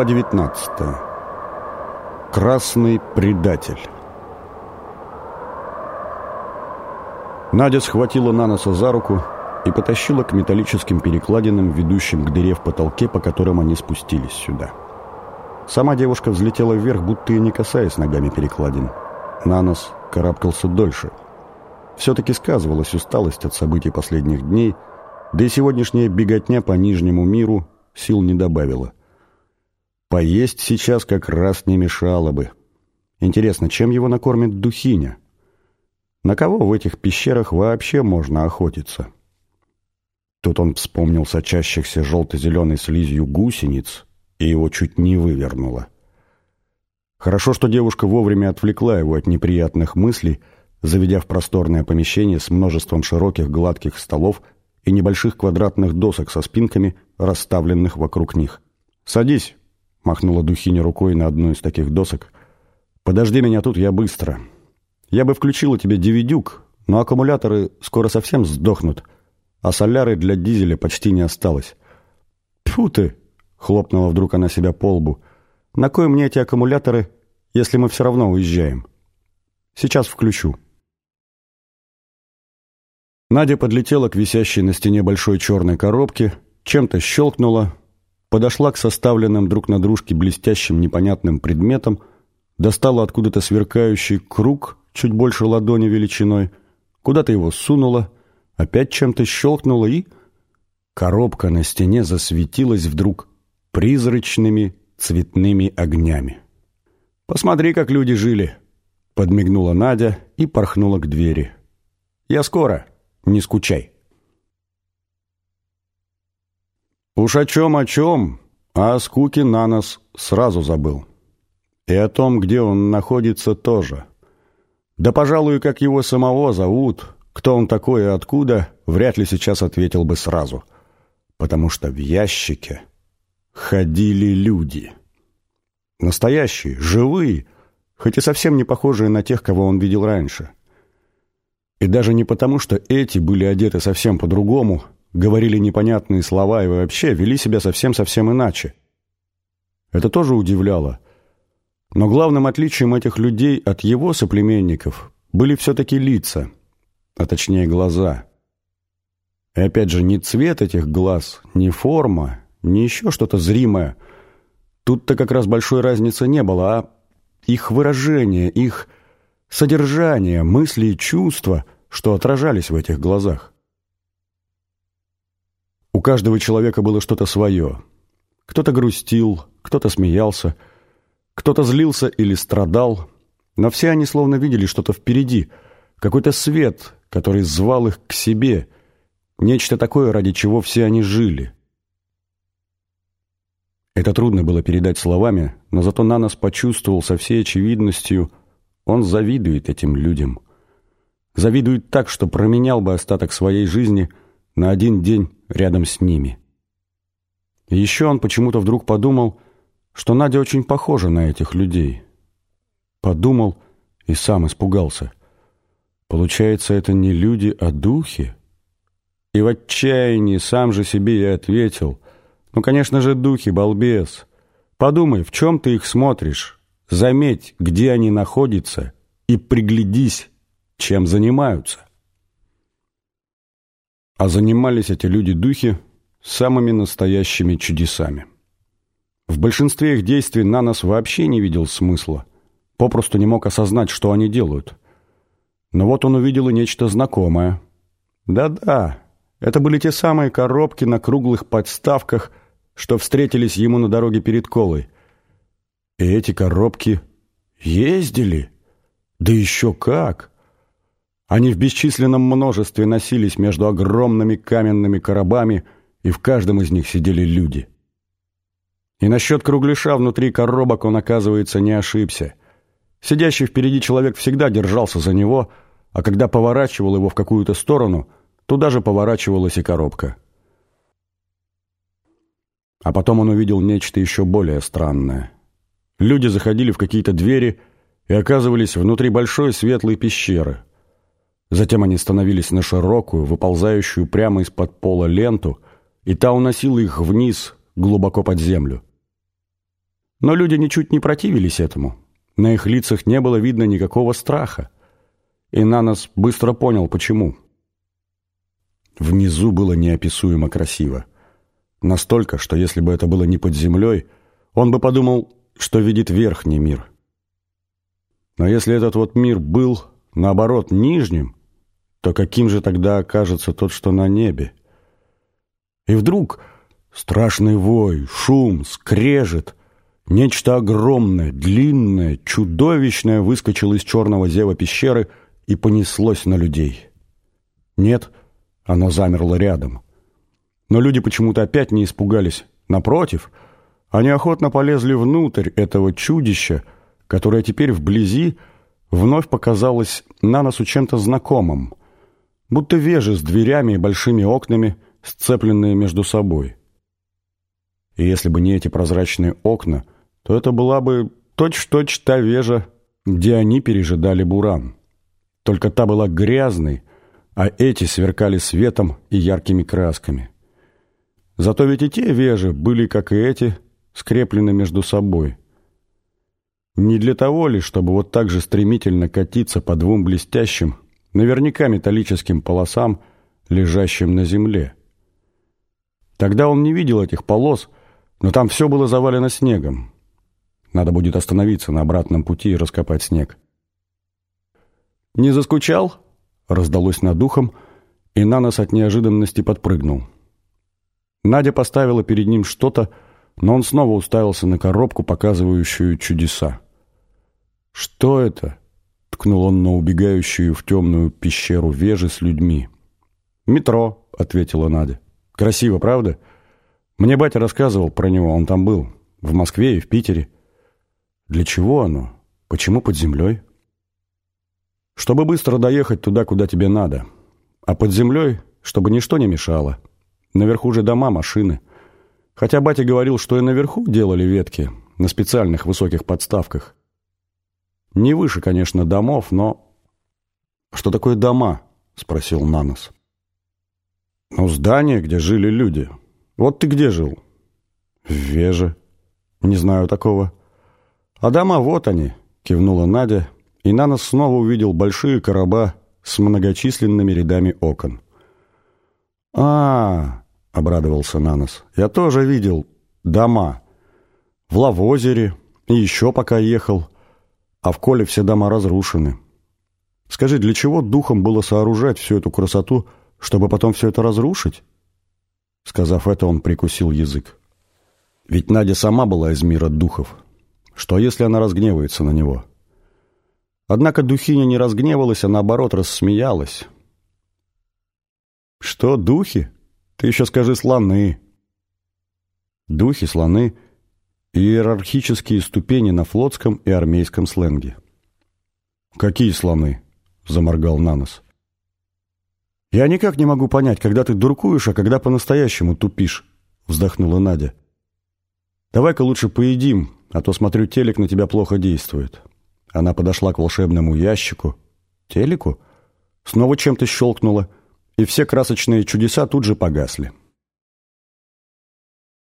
Глава 19. Красный предатель. Надя схватила Наноса за руку и потащила к металлическим перекладинам, ведущим к дыре в потолке, по которым они спустились сюда. Сама девушка взлетела вверх, будто и не касаясь ногами перекладин. Нанос карабкался дольше. Все-таки сказывалась усталость от событий последних дней, да и сегодняшняя беготня по Нижнему миру сил не добавила. Поесть сейчас как раз не мешало бы. Интересно, чем его накормит Духиня? На кого в этих пещерах вообще можно охотиться? Тут он вспомнил сочащихся желто-зеленой слизью гусениц, и его чуть не вывернуло. Хорошо, что девушка вовремя отвлекла его от неприятных мыслей, заведя в просторное помещение с множеством широких гладких столов и небольших квадратных досок со спинками, расставленных вокруг них. «Садись», — махнула Духиня рукой на одну из таких досок. «Подожди меня тут, я быстро. Я бы включила тебе дивидюк, но аккумуляторы скоро совсем сдохнут, а соляры для дизеля почти не осталось». «Тьфу ты!» — хлопнула вдруг она себя по лбу. «На кой мне эти аккумуляторы, если мы все равно уезжаем? Сейчас включу». Надя подлетела к висящей на стене большой черной коробке, чем-то щелкнула, подошла к составленным друг на дружке блестящим непонятным предметам, достала откуда-то сверкающий круг, чуть больше ладони величиной, куда-то его сунула, опять чем-то щелкнула и... Коробка на стене засветилась вдруг призрачными цветными огнями. «Посмотри, как люди жили!» — подмигнула Надя и порхнула к двери. «Я скоро, не скучай!» Уж о чем, о чем, а о скуке на нас сразу забыл. И о том, где он находится, тоже. Да, пожалуй, как его самого зовут, кто он такой и откуда, вряд ли сейчас ответил бы сразу. Потому что в ящике ходили люди. Настоящие, живые, хоть и совсем не похожие на тех, кого он видел раньше. И даже не потому, что эти были одеты совсем по-другому – говорили непонятные слова и вообще вели себя совсем-совсем иначе. Это тоже удивляло. Но главным отличием этих людей от его соплеменников были все-таки лица, а точнее глаза. И опять же, не цвет этих глаз, не форма, не еще что-то зримое. Тут-то как раз большой разницы не было, а их выражение, их содержание, мысли и чувства, что отражались в этих глазах. У каждого человека было что-то свое. Кто-то грустил, кто-то смеялся, кто-то злился или страдал, но все они словно видели что-то впереди, какой-то свет, который звал их к себе, нечто такое, ради чего все они жили. Это трудно было передать словами, но зато Нанос почувствовал со всей очевидностью, он завидует этим людям. Завидует так, что променял бы остаток своей жизни на один день рядом с ними. И еще он почему-то вдруг подумал, что Надя очень похожа на этих людей. Подумал и сам испугался. Получается, это не люди, а духи? И в отчаянии сам же себе и ответил. Ну, конечно же, духи, балбес. Подумай, в чем ты их смотришь? Заметь, где они находятся, и приглядись, чем занимаются. А занимались эти люди-духи самыми настоящими чудесами. В большинстве их действий на нас вообще не видел смысла, попросту не мог осознать, что они делают. Но вот он увидел и нечто знакомое. Да-да, это были те самые коробки на круглых подставках, что встретились ему на дороге перед Колой. И эти коробки ездили. Да еще как! Они в бесчисленном множестве носились между огромными каменными коробами, и в каждом из них сидели люди. И насчет кругляша внутри коробок он, оказывается, не ошибся. Сидящий впереди человек всегда держался за него, а когда поворачивал его в какую-то сторону, туда же поворачивалась и коробка. А потом он увидел нечто еще более странное. Люди заходили в какие-то двери и оказывались внутри большой светлой пещеры – Затем они становились на широкую, выползающую прямо из-под пола ленту, и та уносила их вниз, глубоко под землю. Но люди ничуть не противились этому. На их лицах не было видно никакого страха. И Нанос быстро понял, почему. Внизу было неописуемо красиво. Настолько, что если бы это было не под землей, он бы подумал, что видит верхний мир. Но если этот вот мир был, наоборот, нижним, то каким же тогда окажется тот, что на небе? И вдруг страшный вой, шум, скрежет, нечто огромное, длинное, чудовищное выскочило из черного зева пещеры и понеслось на людей. Нет, оно замерло рядом. Но люди почему-то опять не испугались. Напротив, они охотно полезли внутрь этого чудища, которое теперь вблизи вновь показалось на носу чем-то знакомым, будто вежи с дверями и большими окнами, сцепленные между собой. И если бы не эти прозрачные окна, то это была бы точь-в-точь -точь та вежа, где они пережидали буран. Только та была грязной, а эти сверкали светом и яркими красками. Зато ведь и те вежи были, как и эти, скреплены между собой. Не для того ли, чтобы вот так же стремительно катиться по двум блестящим, наверняка металлическим полосам, лежащим на земле. Тогда он не видел этих полос, но там все было завалено снегом. Надо будет остановиться на обратном пути и раскопать снег. «Не заскучал?» — раздалось над духом, и Нанос от неожиданности подпрыгнул. Надя поставила перед ним что-то, но он снова уставился на коробку, показывающую чудеса. «Что это?» — ткнул он на убегающую в темную пещеру вежи с людьми. «Метро», — ответила Надя. «Красиво, правда? Мне батя рассказывал про него, он там был, в Москве и в Питере. Для чего оно? Почему под землей?» «Чтобы быстро доехать туда, куда тебе надо. А под землей, чтобы ничто не мешало. Наверху же дома, машины». Хотя батя говорил, что и наверху делали ветки, на специальных высоких подставках. Не выше, конечно, домов, но... «Что такое дома?» — спросил Нанос. «Ну, здание, где жили люди. Вот ты где жил?» «В Веже. Не знаю такого». «А дома вот они», — кивнула Надя, и Нанос снова увидел большие короба с многочисленными рядами окон. «А, — обрадовался Нанос. «Я тоже видел дома. В Лавозере и еще пока ехал. А в Коле все дома разрушены. Скажи, для чего духом было сооружать всю эту красоту, чтобы потом все это разрушить?» Сказав это, он прикусил язык. Ведь Надя сама была из мира духов. Что если она разгневается на него? Однако духиня не разгневалась, а наоборот рассмеялась. «Что, духи?» Ты еще скажи слоны. Духи, слоны — иерархические ступени на флотском и армейском сленге. «Какие слоны?» — заморгал Нанос. «Я никак не могу понять, когда ты дуркуешь, а когда по-настоящему тупишь», — вздохнула Надя. «Давай-ка лучше поедим, а то, смотрю, телек на тебя плохо действует». Она подошла к волшебному ящику. «Телеку?» Снова чем-то щелкнула — и все красочные чудеса тут же погасли.